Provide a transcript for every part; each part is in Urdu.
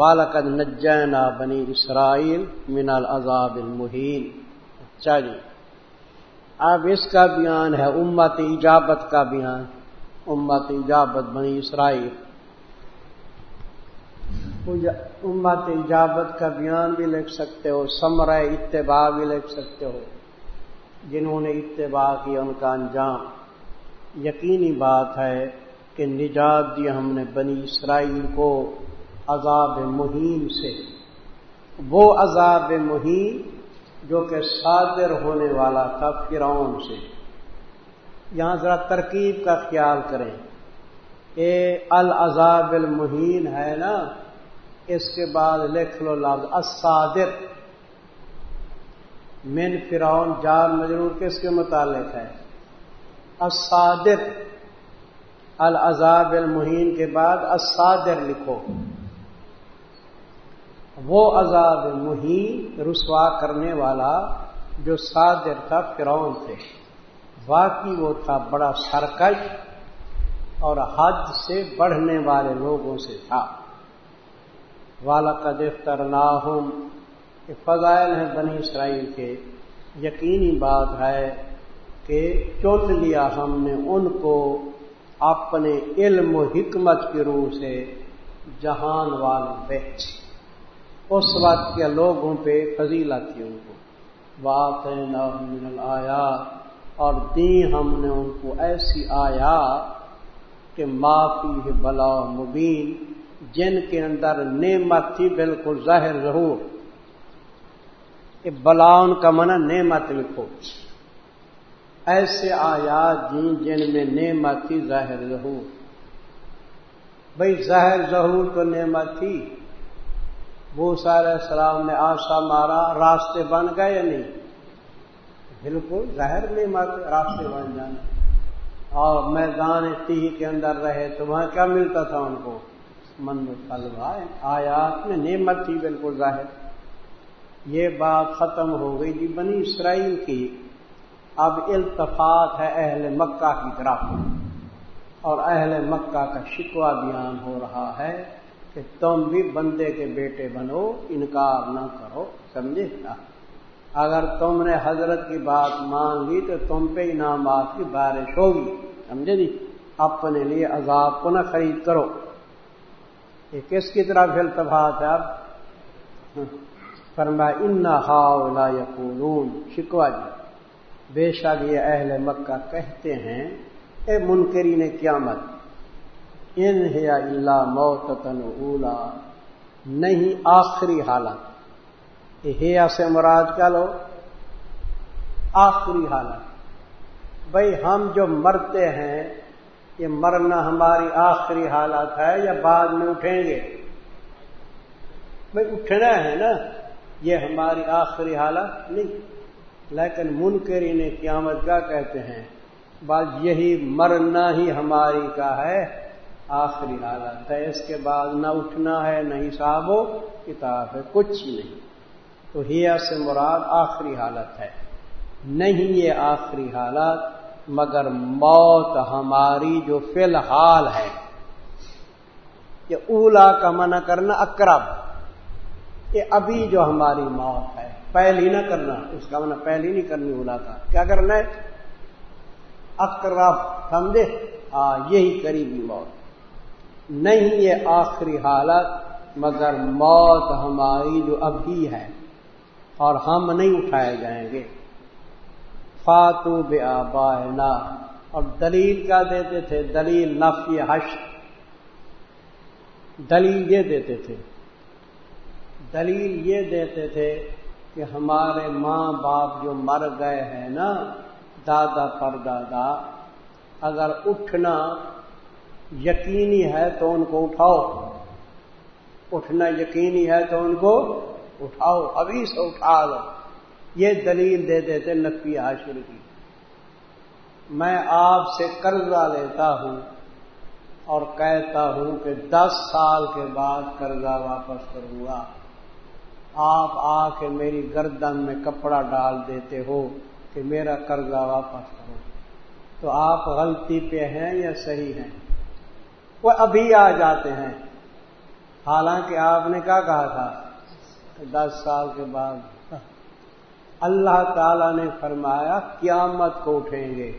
والد نجینا بنی اسرائیل من العذاب المحین اچھا جی اب اس کا بیان ہے، امت ایجابت کا بیان امت ایجابت بنی اسرائیل۔ امت ایجابت کا بیان بھی لکھ سکتے ہو سمرہ اتباع بھی لکھ سکتے ہو، جنہوں نے اتباع کیا ان کا انجام۔ یقینی بات ہے کہ نجات دیا ہم نے بنی اسرائیل کو۔ عذاب مہین سے۔ وہ عذاب مہین جو کہ صادر ہونے والا تھا فرعون سے۔ یہاں ذرا ترکیب کا خیال کریں۔ اے العذاب المہین ہے نا، اس کے بعد لکھ لو لفظ اسادر من فرعون جار مجرور کس کے متعلق ہے؟ اسادر العذاب المہین کے بعد اسادر لکھو۔ وہ عذاب مہین رسوا کرنے والا جو صادر تھا فرعون تھے واقعی وہ تھا بڑا سرکش اور حد سے بڑھنے والے لوگوں سے تھا۔ والا کا دفتر ناہم فضائل ہیں بنی اسرائیل کے۔ یقینی بات ہے کہ چن لیا ہم نے ان کو اپنے علم و حکمت کی روح سے جہان والوں بیچ۔ اس وقت کے لوگوں پہ فضیلت تھی ان کو۔ بات ہے من اور دی ہم نے ان کو ایسی آیا کہ معافی ہے، بلا، مبین، جن کے اندر نعمت تھی، بالکل ظاہر ضرور کہ بلا ان کا منع نعمت لکھو ایسے آیات جی جن میں نعمت تھی، ظاہر ظہور۔ بھائی ظاہر ظہور تو نعمت تھی۔ وہ سارے السلام نے آسا مارا، راستے بن گئے یا نہیں؟ بالکل ظاہر نہیں مت راستے بن جانا اور میدان تی کے اندر رہے تو وہاں کیا ملتا تھا ان کو؟ من طلبا آیات میں نعمت تھی، بالکل ظاہر یہ بات ختم ہو گئی جی بنی اسرائیل کی۔ اب التفات ہے اہل مکہ کی طرف۔ اور اہل مکہ کا شکوہ بیان ہو رہا ہے۔ کہ تم بھی بندے کے بیٹے بنو، انکار نہ کرو، سمجھے؟ اگر تم نے حضرت کی بات مان لی تو تم پہ انعامات کی بارش ہوگی، سمجھے جی؟ اپنے لیے عذاب کو نہ خرید کرو۔ یہ کس کی طرح التفات ہے اب فرما ان ہاؤ لا یقولون شکوا جی۔ بے شک یہ اہل مکہ کہتے ہیں، اے منکری نے قیامت ان اللہ موت اولا۔ نہیں آخری حالت۔ ہیا سے مراد کیا لو۔ آخری حالت۔ بھائی ہم جو مرتے ہیں، یہ مرنا ہماری آخری حالت ہے یا بعد میں اٹھیں گے؟ بھائی اٹھنا ہے نا۔ یہ ہماری آخری حالت نہیں۔ لیکن منکری نے قیامت کیا کہتے ہیں، بس یہی مرنا ہی ہماری کا ہے۔ آخری حالت ہے۔ اس کے بعد نہ اٹھنا ہے، نہ حساب و کتاب ہے، کچھ نہیں۔ تو ہیا سے مراد آخری حالت ہے۔ نہیں یہ آخری حالت، مگر موت ہماری جو فی الحال ہے۔ یہ اولا کا منع کرنا اکرب یہ ابھی جو ہماری موت ہے، پہلی نہ کرنا۔ اس کا منع پہلی نہیں کرنی اولا کا۔ کیا کرنا ہے؟ اکرب سمجھے؟ ہاں یہی قریبی موت۔ نہیں یہ آخری حالت، مگر موت ہماری جو ابھی ہے اور ہم نہیں اٹھائے جائیں گے۔ فاتو بے آبائنا۔ اور دلیل کیا دیتے تھے؟ دلیل نفی حش دلیل یہ دیتے تھے۔ دلیل یہ دیتے تھے کہ ہمارے ماں باپ جو مر گئے ہیں نا، دادا پر دادا اگر اٹھنا یقینی ہے تو ان کو اٹھاؤ۔ اٹھنا یقینی ہے تو ان کو اٹھاؤ۔ ابھی سے اٹھا لو۔ یہ دلیل دے دیتے نقی حاشر کی۔ میں آپ سے قرضہ لیتا ہوں اور کہتا ہوں کہ دس سال کے بعد قرضہ واپس کروں گا۔ آپ آ کے میری گردن میں کپڑا ڈال دیتے ہو کہ میرا قرضہ واپس کرو۔ تو آپ غلطی پہ ہیں یا صحیح ہیں؟ وہ ابھی آ جاتے ہیں۔ حالانکہ آپ نے کیا کہا تھا؟ دس سال کے بعد۔ اللہ تعالی نے فرمایا، قیامت کو اٹھیں گے۔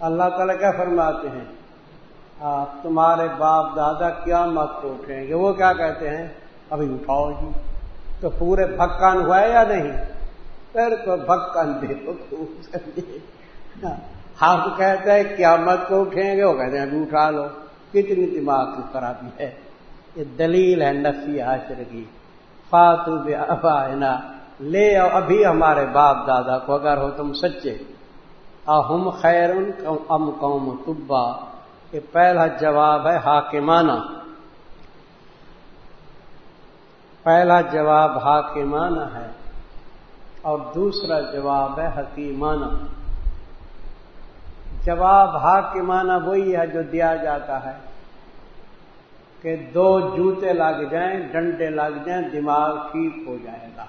اللہ تعالیٰ کیا فرماتے ہیں؟ آپ تمہارے باپ دادا قیامت کو اٹھیں گے۔ وہ کیا کہتے ہیں؟ ابھی اٹھاؤ جی۔ تو پورے بھکان ہوا ہے یا نہیں؟ پھر تو بھکن دے ہاں، ہاں، تو ہم کہتے ہیں، قیامت کو اٹھیں گے۔ وہ کہتے ہیں، ابھی اٹھا لو۔ کتنی دماغ کی خرابی ہے۔ یہ دلیل ہے نفی حاشر کی فاتو ابا لے آؤ ابھی ہمارے باپ دادا کو، اگر ہو تم سچے۔ اہم خیر ام قوم طبا۔ یہ پہلا جواب ہے حاکمانہ۔ پہلا جواب حاکمانہ ہے۔ اور دوسرا جواب ہے حکیمانہ۔ جواب حاکمانہ وہی ہے جو دیا جاتا ہے کہ دو جوتے لگ جائیں، ڈنڈے لگ جائیں، دماغ ٹھیک ہو جائے گا۔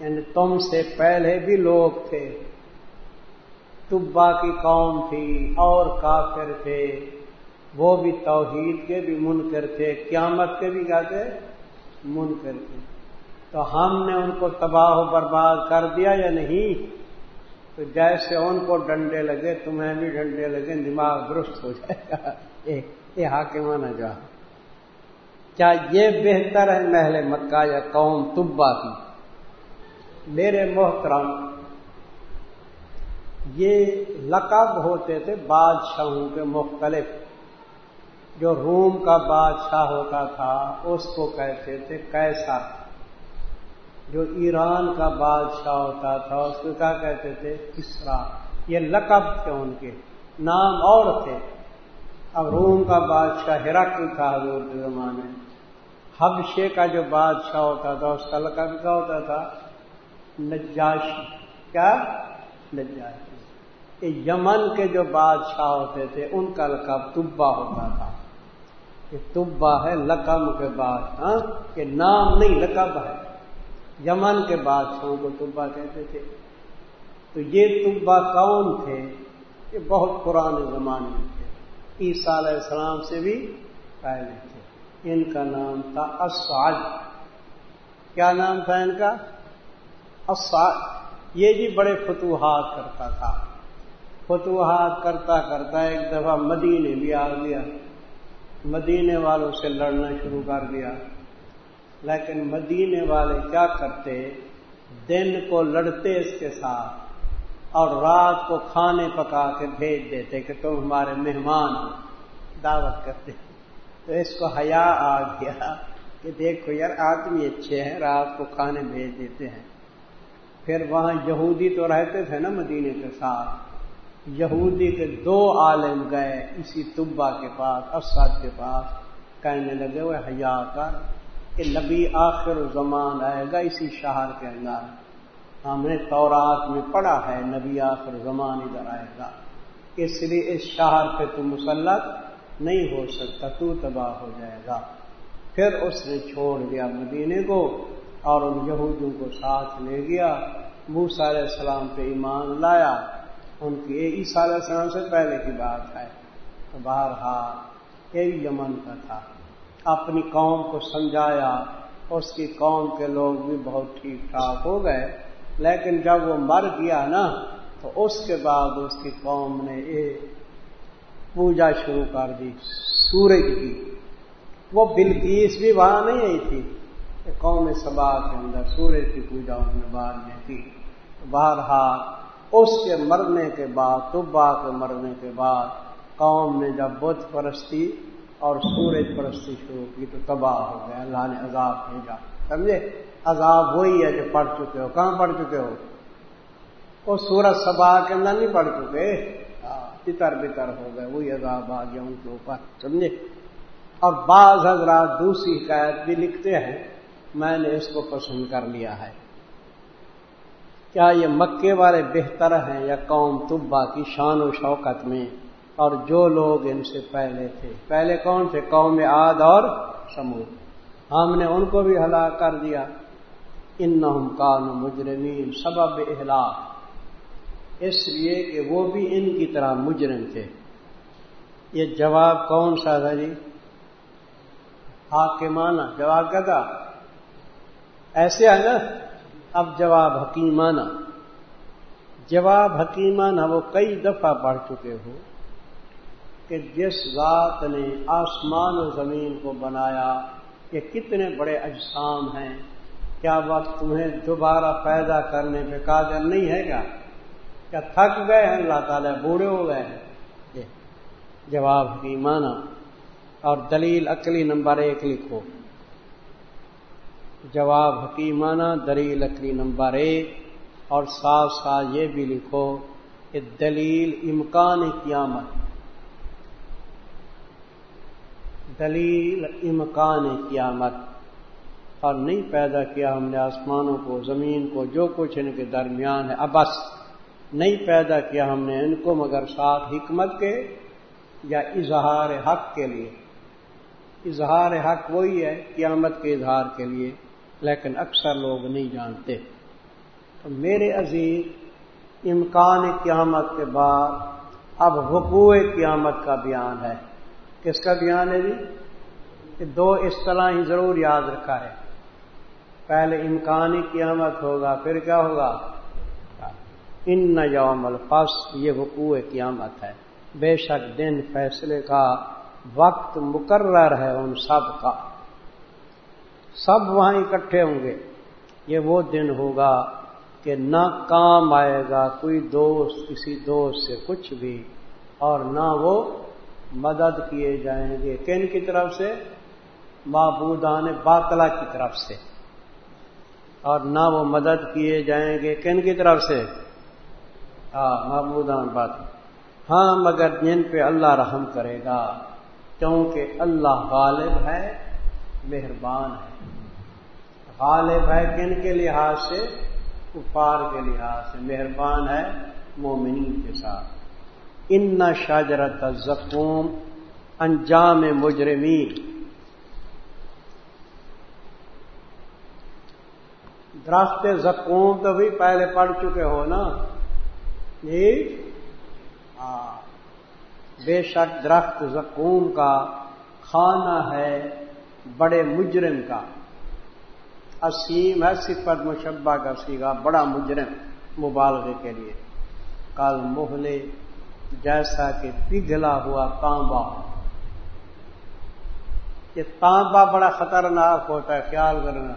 یعنی تم سے پہلے بھی لوگ تھے طبا کی قوم تھی، اور کافر تھے۔ وہ بھی توحید کے بھی منکر تھے، قیامت کے بھی کیا تھے منکر تھے۔ تو ہم نے ان کو تباہ و برباد کر دیا یا نہیں؟ تو جیسے ان کو ڈنڈے لگے، تمہیں بھی ڈنڈے لگے، دماغ درست ہو جائے گا۔ یہ حاکمانہ جا کیا یہ بہتر ہے محل مکہ یا قوم طبا کی؟ میرے محترم، یہ لقب ہوتے تھے بادشاہوں کے مختلف۔ جو روم کا بادشاہ ہوتا تھا، اس کو کہتے تھے کیسا جو ایران کا بادشاہ ہوتا تھا، اس کو کیا کہتے تھے؟ کسرا یہ لقب تھے ان کے۔ نام اور تھے۔ اب روم کا بادشاہ ہرکل تھا حضور کے زمانے۔ حبشے کا جو بادشاہ ہوتا تھا، اس کا لقب کیا ہوتا تھا؟ نجاشی۔ کیا؟ نجاشی۔ یمن کے جو بادشاہ ہوتے تھے، ان کا لقب تبا ہوتا تھا۔ کہ تبا ہے لقب کے بعد ہاں؟ کہ نام نہیں، لقب ہے۔ یمن کے بادشاہوں کو تبا کہتے تھے۔ تو یہ تبا کون تھے؟ یہ بہت پرانے زمانے میں تھے۔ عیسیٰ علیہ السلام سے بھی پہلے تھے۔ ان کا نام تھا اسعد کیا نام تھا ان کا؟ اسعد یہ جی بڑے فتوحات کرتا تھا۔ فتوحات کرتا کرتا ایک دفعہ مدینے بھی آ گیا۔ مدینے والوں سے لڑنا شروع کر دیا۔ لیکن مدینے والے کیا کرتے؟ دن کو لڑتے اس کے ساتھ اور رات کو کھانے پکا کے بھیج دیتے کہ تم ہمارے مہمان ہو۔ دعوت کرتے۔ تو اس کو حیا آ گیا کہ دیکھو یار آدمی اچھے ہیں، رات کو کھانے بھیج دیتے ہیں۔ پھر وہاں یہودی تو رہتے تھے نا مدینے کے ساتھ۔ یہودی کے دو عالم گئے اسی طبا کے پاس، اسد کے پاس۔ کہنے لگے وہ حیا کر کہ نبی آخر زمان آئے گا اسی شہر کے اندر۔ ہم نے تورات میں پڑھا ہے، نبی آخر زمان ادھر آئے گا۔ اس لیے اس شہر پہ تو مسلط نہیں ہو سکتا، تو تباہ ہو جائے گا۔ پھر اس نے چھوڑ دیا مدینے کو اور ان یہودوں کو ساتھ لے گیا۔ موسا علیہ السلام پہ ایمان لایا۔ ان کی عیسیٰ علیہ السلام سے پہلے کی بات ہے۔ تو باہر ہاں یہ یمن کا تھا۔ اپنی قوم کو سمجھایا، اس کی قوم کے لوگ بھی بہت ٹھیک ٹھاک ہو گئے۔ لیکن جب وہ مر گیا نا، تو اس کے بعد اس کی قوم نے یہ پوجا شروع کر دی، سورج کی۔ وہ بلکیس بھی وہاں نہیں آئی تھی قوم سبا کے اندر سورج کی پوجا ان میں بعد میں تھی۔ بہرحال، اس کے مرنے کے بعد طبا کے مرنے کے بعد، قوم نے جب بت پرستی اور سورج پرستی شروع کی تو تباہ ہو گیا اللہ نے عذاب بھیجا۔ سمجھے؟ عذاب وہی ہے جو پڑھ چکے ہو۔ کہاں پڑھ چکے ہو؟ وہ سورج سبا کے اندر نہیں پڑھ چکے۔ ہاں، بتر بتر ہو گئے، وہی عذاب آ گیا ان کے اوپر۔ سمجھے؟ اور بعض حضرات دوسری حکایت بھی لکھتے ہیں، میں نے اس کو پسند کر لیا ہے۔ کیا یہ مکے والے بہتر ہیں یا قوم طبا کی شان و شوکت میں؟ اور جو لوگ ان سے پہلے تھے۔ پہلے کون تھے؟ قوم آد اور سمود ہم نے ان کو بھی ہلاک کر دیا۔ ان کان مجرمین، سبب اہلاک۔ اس لیے کہ وہ بھی ان کی طرح مجرم تھے۔ یہ جواب کون سا تھا جی؟ حاکمانہ۔ جواب کیا تھا؟ ایسے ہے نا؟ اب جواب حکیمانہ۔ جواب حکیمانہ، وہ کئی دفعہ پڑھ چکے ہو۔ کہ جس ذات نے آسمان و زمین کو بنایا، یہ کتنے بڑے اجسام ہیں۔ کیا وقت تمہیں دوبارہ پیدا کرنے پہ قادر نہیں ہے گا کیا تھک گئے ہیں؟ اللہ تعالیٰ بوڑھے ہو گئے ہیں۔ جواب کی مانا اور دلیل عقلی نمبر ایک لکھو۔ جواب حکیمانہ دلیل عقلی نمبر ایک۔ اور ساتھ ساتھ یہ بھی لکھو کہ دلیل امکان قیامت دلیل امکان قیامت اور نہیں پیدا کیا ہم نے آسمانوں کو، زمین کو، جو کچھ ان کے درمیان ہے۔ ابس نہیں پیدا کیا ہم نے ان کو، مگر ساتھ حکمت کے یا اظہار حق کے لیے۔ اظہار حق وہی ہے قیامت کے اظہار کے لیے، لیکن اکثر لوگ نہیں جانتے۔ تو میرے عزیز، امکان قیامت کے بعد اب حقوع قیامت کا بیان ہے۔ کس کا بیان ہے جی دو اصطلاح ہی ضرور یاد رکھا ہے۔ پہلے امکانی قیامت ہوگا، پھر کیا ہوگا؟ ان یوم الفس یہ حقوع قیامت ہے۔ بے شک دن فیصلے کا وقت مقرر ہے ان سب کا۔ سب وہاں اکٹھے ہوں گے۔ یہ وہ دن ہوگا کہ نہ کام آئے گا، کوئی دوست، کسی دوست سے کچھ بھی، اور نہ وہ مدد کیے جائیں گے کن کی طرف سے، معبودان باطلا کی طرف سے۔ اور نہ وہ مدد کیے جائیں گے کن کی طرف سے۔ ہاں معبودان بات ہاں مگر جن پہ اللہ رحم کرے گا کیونکہ اللہ غالب ہے، مہربان ہے۔ غالب ہے کن کے لحاظ سے؟ کفار کے لحاظ سے۔ مہربان ہے مومنین کے ساتھ۔ ان شاجرت زکوم انجام مجرمی درخت زکوم تو بھی پہلے پڑھ چکے ہو نا؟ جی ہاں۔ بے شک درخت زکوم کا کھانا ہے بڑے مجرم کا۔ اسیم ہے صفت مشبہ کا سیگا، بڑا مجرم مبالغے کے لیے۔ کل محلے جیسا کہ پگھلا ہوا تانبا۔ یہ تانبا بڑا خطرناک ہوتا ہے، خیال کرنا۔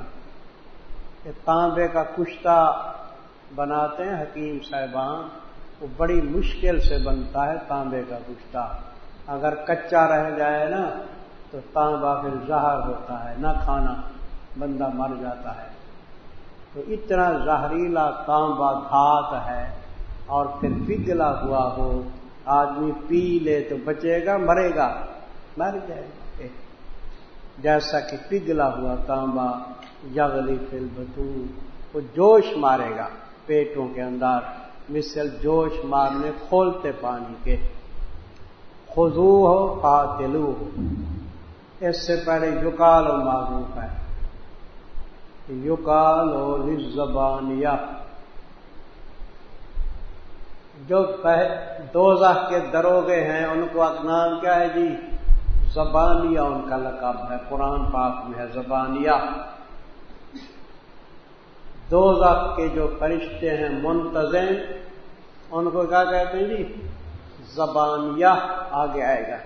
کہ تانبے کا کشتہ بناتے ہیں حکیم صاحبان، وہ بڑی مشکل سے بنتا ہے تانبے کا کشتہ۔ اگر کچا رہ جائے نا، تو تانبا پھر زہر ہوتا ہے، نہ کھانا، بندہ مر جاتا ہے۔ تو اتنا زہریلا تانبا گھات ہے۔ اور پھر پگھلا ہوا ہو۔ آدمی پی لے تو بچے گا، مرے گا۔ مر جائے گا۔ جیسا کہ پگھلا ہوا تانبا یغلی فل بتو وہ جوش مارے گا پیٹوں کے اندر۔ مثل جوش مارنے، کھولتے پانی کے۔ خزو ہو، قاتلو ہو۔ اس سے پہلے یوکال معروف ہے۔ یوکال اور زبانیہ جو دو کے دروگے ہیں، ان کو نام کیا ہے جی؟ زبانیہ ان کا لقب ہے، قرآن پاک میں ہے زبانیہ۔ دو کے جو فرشتے ہیں، منتظم، ان کو کیا کہتے ہیں جی؟ زبانیہ آگے آئے گا۔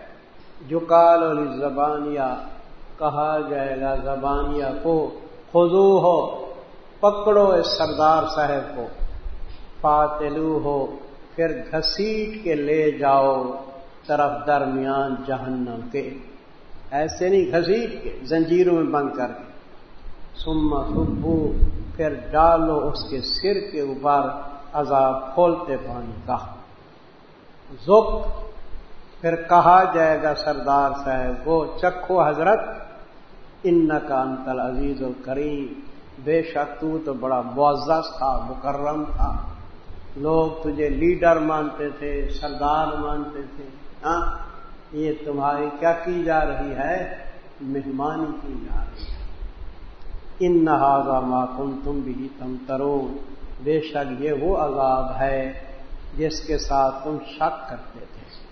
جکال اور زبانیہ کہا جائے گا زبانیہ کو خزو ہو، پکڑو اس سردار صاحب کو، فاتلو ہو۔ پھر گھسیٹ کے لے جاؤ طرف درمیان جہنم کے۔ ایسے نہیں گھسیٹ کے، زنجیروں میں بند کر کے۔ سما سبو پھر ڈالو اس کے سر کے اوپر عذاب کھولتے پانی کا۔ زک، پھر کہا جائے گا سردار صاحب، وہ چکھو حضرت ان کا انتل عزیز و کریم بے شک تو تو بڑا معزز تھا، مکرم تھا۔ لوگ تجھے لیڈر مانتے تھے، سردار مانتے تھے۔ ہاں یہ تمہاری کیا کی جا رہی ہے؟ مہمانی کی جا رہی ہے۔ ان نہذا ماکم تم بھی تم ترو بے شک یہ وہ عذاب ہے جس کے ساتھ تم شک کرتے تھے۔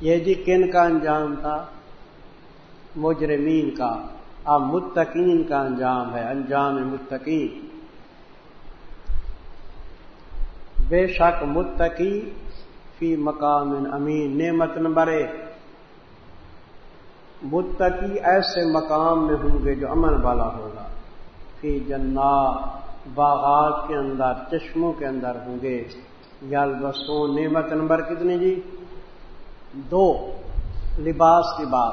یہ جی کن کا انجام تھا؟ مجرمین کا۔ اب متقین کا انجام ہے، انجام متقین۔ بے شک متقی فی مقام امین، نعمت نمبر ایک۔ متقی ایسے مقام میں ہوں گے جو امن والا ہوگا۔ فی جنات، باغات کے اندر، چشموں کے اندر ہوں گے۔ یل بسوں نعمت نمبر کتنی جی؟ دو۔ لباس کی بات۔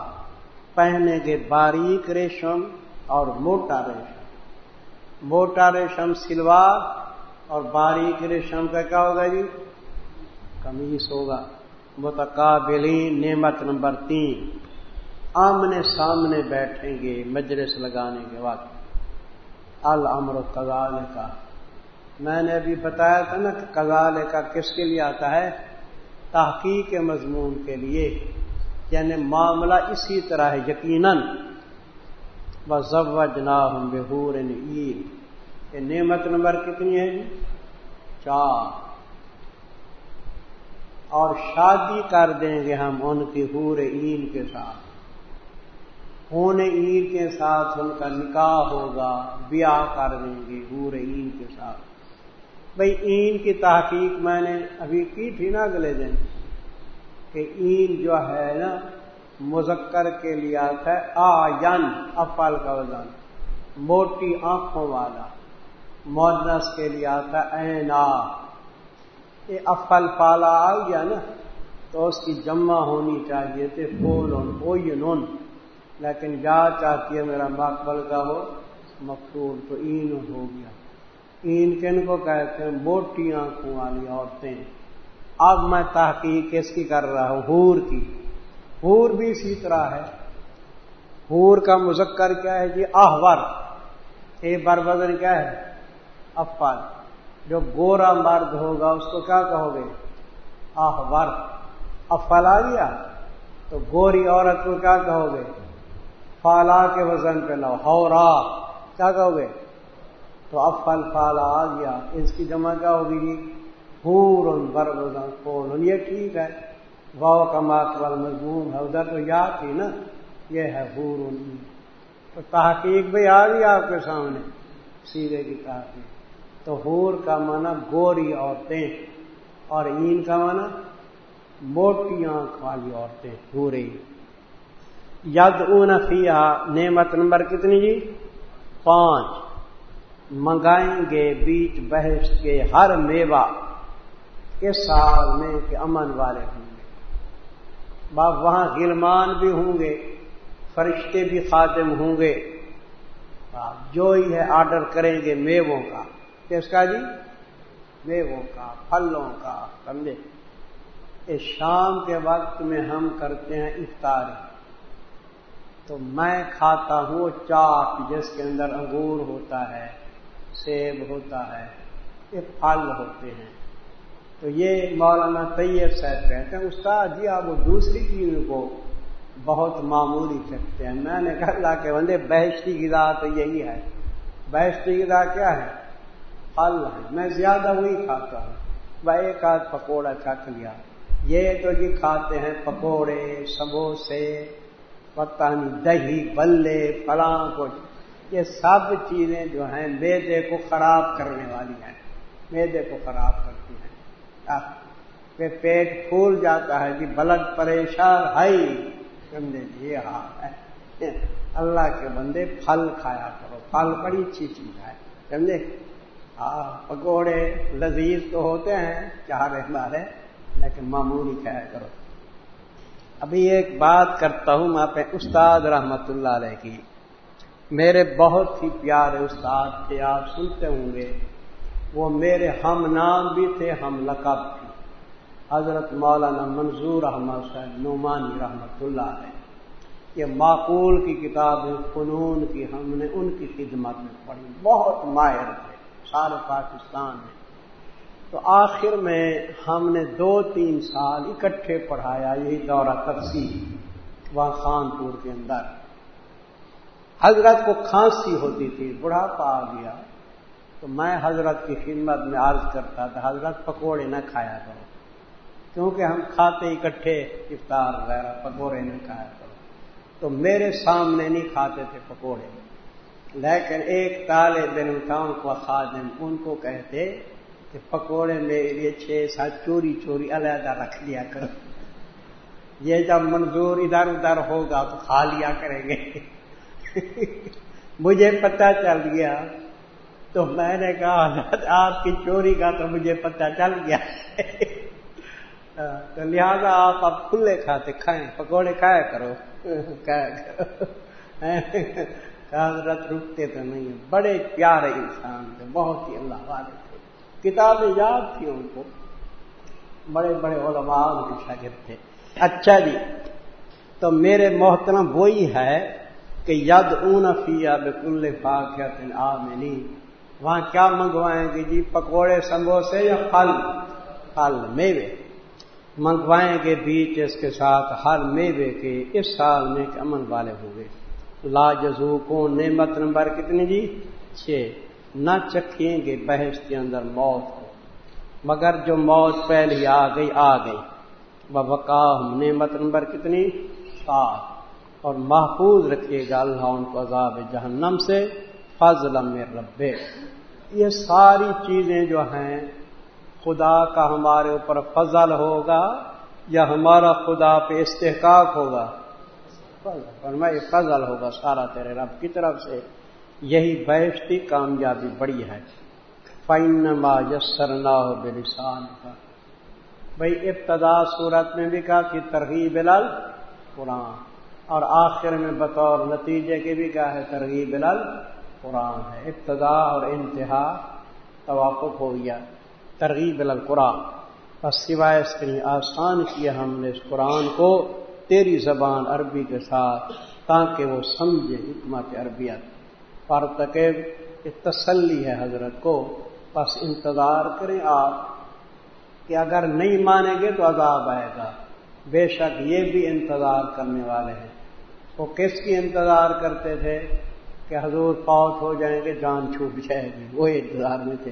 پہنے گے باریک ریشم اور موٹا ریشم۔ موٹا ریشم سلوار اور باریک ریشم کا کیا ہوگا جی؟ کمیز ہوگا۔ متقابلین، نعمت نمبر تین۔ آمنے سامنے بیٹھیں گے مجلس لگانے کے وقت المر کزال کا میں نے ابھی بتایا تھا نا کہ کزال کا کس کے لیے آتا ہے؟ تحقیق کے مضمون کے لیے۔ یعنی معاملہ اسی طرح ہے، یقیناً۔ بس جنا ہوں بے عید یہ نعمت نمبر کتنی ہے جی؟ چار۔ اور شادی کر دیں گے ہم ان کی حور عید کے ساتھ۔ ہونے عید کے ساتھ ان کا نکاح ہوگا، بیاہ کر دیں گے حور عید کے ساتھ۔ بھائی عید کی تحقیق میں نے ابھی کی تھی نا اگلے دن، کہ این جو ہے نا، مذکر کے لیے آتا ہے آ ین افل کا وزن، موٹی آنکھوں والا۔ مونس کے لیے آتا اینا۔ یہ افل پالا آ گیا نا، تو اس کی جمع ہونی چاہیے تھے پھول نون لیکن جا چاہتی ہے میرا مقبل کا ہو مقصول تو این ہو گیا۔ این کن کو کہتے ہیں؟ موٹی آنکھوں والی عورتیں۔ اب میں تحقیق کس کی کر رہا ہوں ہور کی۔ ہور بھی اسی طرح ہے۔ ہور کا مذکر کیا ہے جی؟ آہور اے بربدن کیا ہے؟ افل جو گورا مرد ہوگا، اس کو کیا کہو گے؟ آہور۔ افل آ گیا؟ تو گوری عورت کو کیا کہو گے؟ فالا کے وزن پہ لو ہورا۔ کیا کہو گے؟ تو افل فالا آ گیا۔ اس کی جمع کیا ہوگی جی؟ پور یہ ٹھیک ہے۔ واؤ کا ماتوال مضمون ہے۔ ادھر تو یاد تھی نا؟ یہ ہے ہور تو تحقیق بھی آ رہی آپ کے سامنے، سیرے کی تحقیق۔ تو ہور کا مانا گوری عورتیں اور این کا مانا موٹی آنکھ والی عورتیں پوری ید اون فیا نعمت نمبر کتنی جی؟ پانچ۔ منگائیں گے بیچ بحث کے ہر میوہ اس سال میں کہ امن والے ہوں گے۔ باپ وہاں گلمان بھی ہوں گے، فرشتے بھی خاتم ہوں گے۔ جو ہی ہے آرڈر کریں گے میووں کا۔ کس کا جی میووں کا، پھلوں کا، سمجھے؟ اس شام کے وقت میں ہم کرتے ہیں افطاری۔ تو میں کھاتا ہوں چاٹ جس کے اندر انگور ہوتا ہے، سیب ہوتا ہے، یہ پھل ہوتے ہیں۔ تو یہ مولانا طیب صاحب کہتے ہیں، استاد جی آپ وہ دوسری چیز کو بہت معمولی سکتے ہیں۔ میں نے کہا، اللہ کے بندے بحثی غذا تو یہی ہے۔ بحثی غذا کیا ہے؟ پھل ہے میں زیادہ وہی کھاتا ہوں۔ میں ایک آدھ پکوڑا چکھ لیا۔ یہ تو جی کھاتے ہیں پکوڑے، سموسے، پتہ نہیں، دہی، بلے، فلاں کچھ۔ یہ سب چیزیں جو ہیں میدے کو خراب کرنے والی ہیں۔ میدے کو خراب کرتی کہ پیٹ پھول جاتا ہے جی بلڈ پریشان ہائی سمجھے جی ہاں۔ اللہ کے بندے پھل کھایا کرو۔ پھل بڑی اچھی چیز ہے۔ سمجھے پکوڑے لذیذ تو ہوتے ہیں چارے مارے لیکن معمولی کھایا کرو۔ ابھی ایک بات کرتا ہوں میں پہ استاد رحمت اللہ علیہ کی۔ میرے بہت ہی پیارے استاد تھے، آپ سنتے ہوں گے۔ وہ میرے ہم نام بھی تھے، ہم لقب تھے حضرت مولانا منظور احمد صاحب نعمانی رحمت اللہ علیہ۔ یہ معقول کی کتاب فنون کی، ہم نے ان کی خدمت میں پڑھی۔ بہت ماہر تھے۔ سارے پاکستان میں۔ تو آخر میں ہم نے دو تین سال اکٹھے پڑھایا، یہی دورہ تفصیل وہاں خانپور کے اندر۔ حضرت کو کھانسی ہوتی تھی، بڑھاپا آ گیا۔ تو میں حضرت کی خدمت میں عرض کرتا تھا، حضرت پکوڑے نہ کھایا کرو، کیونکہ ہم کھاتے اکٹھے، افطار وغیرہ، پکوڑے نہ کھایا کرو۔ تو میرے سامنے نہیں کھاتے تھے پکوڑے۔ لیکن ایک تالے دن اٹھاؤں کو خادم ان کو کہتے کہ پکوڑے میرے لیے چھ سات چوری چوری علیحدہ رکھ لیا کرو۔ یہ جب منظور ادھر ادھر ہوگا تو کھا لیا کریں گے۔ مجھے پتہ چل گیا تو میں نے کہا آپ کی چوری کا تو مجھے پتہ چل گیا۔ تو لہذا آپ اب کھلے کھاتے کھائیں، پکوڑے کھایا کرو۔ حضرت رکتے تو نہیں بڑے پیارے انسان تھے، بہت ہی اللہ والے تھے۔ کتابیں یاد تھی ان کو۔ بڑے بڑے علماء کے شاگرد تھے۔ اچھا جی تو میرے محترم وہی ہے کہ ید اون فیا بکل فاقیت آمنی وہاں کیا منگوائیں گے جی؟ پکوڑے سموسے یا پھل؟ پھل میوے۔ منگوائیں گے بیچ اس کے ساتھ، ہر میوے کے اس سال میں امن والے ہوئے لا جزو کو نعمت نمبر کتنی جی؟ چھ۔ نہ چکھیں گے بحث کے اندر موت کو۔ مگر جو موت پہلے آ گئی آ گئی۔ بقاہ نعمت نمبر کتنی؟ سات۔ اور محفوظ رکھیے گا اللہ ان کو عذاب جہنم سے فضل میں ربے یہ ساری چیزیں جو ہیں، خدا کا ہمارے اوپر فضل ہوگا یا ہمارا خدا پہ استحقاق ہوگا؟ فرمائے فضل ہوگا سارا تیرے رب کی طرف سے۔ یہی بیشتی کامیابی بڑی ہے۔ فائن یسر ہو بے کا بھائی ابتدا صورت میں بھی کہا کہ ترغیب لل قرآن۔ اور آخر میں بطور نتیجے کے بھی کہا ہے ترغیب لل قرآن ہے۔ ابتدا اور انتہا توافق ہو گیا۔ ترغیب لل قرآن۔ بس سوائے اس کے لیے آسان کیا ہم نے اس قرآن کو۔ تیری زبان عربی کے ساتھ، تاکہ وہ سمجھے حکمت عربیت پر تک تسلی ہے حضرت کو۔ بس انتظار کریں آپ کہ اگر نہیں مانیں گے تو عذاب آئے گا۔ بے شک یہ بھی انتظار کرنے والے ہیں۔ وہ کس کی انتظار کرتے تھے کہ حضور فوت ہو جائیں گے، جان چھوٹ جائے گی۔ وہ انتظار میں تھے۔